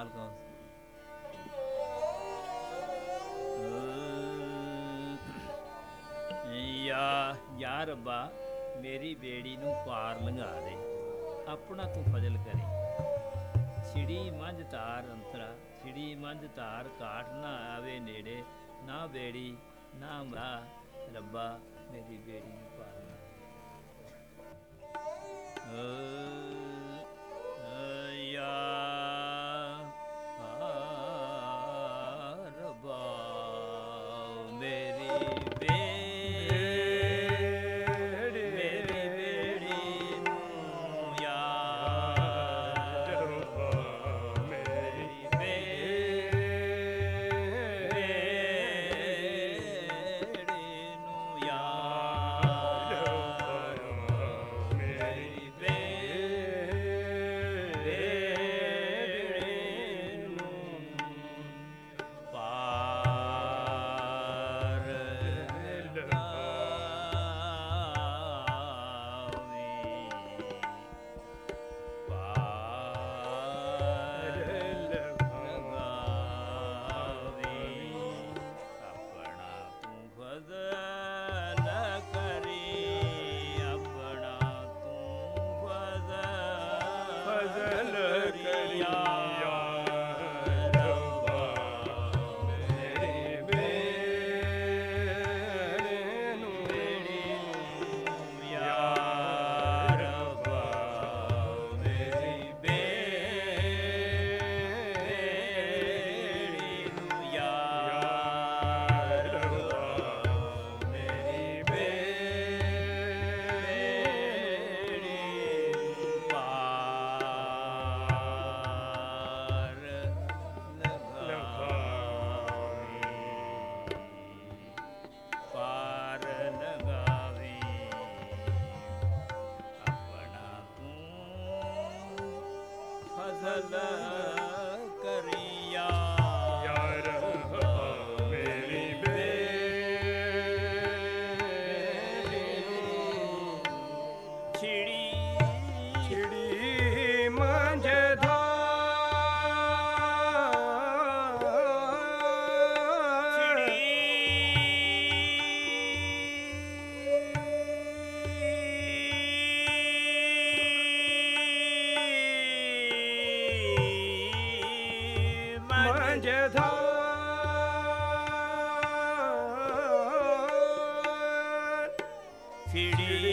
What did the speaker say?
ਹਾਲ ਯਾ ਯਾ ਰੱਬਾ, ਮੇਰੀ ਬੇੜੀ ਨੂੰ ਪਾਰ ਲੰਘਾ ਦੇ। ਆਪਣਾ ਤੂੰ ਫਜ਼ਲ ਕਰੇ। ਛਿੜੀ ਮੰਝ ਤਾਰ ਅੰਤਰਾ, ਛਿੜੀ ਮੰਝ ਤਾਰ ਕਾਠ ਨਾ ਆਵੇ ਨੇੜੇ। ਨਾ ਬੇੜੀ, ਨਾ ਮਰਾ, ਰੱਬਾ, ਮੇਰੀ ਬੇੜੀ ਮੇਰੀ 谢谢。ਆਪਣਾ ਤੂੰ ਫਜ਼ਲ फिड़ी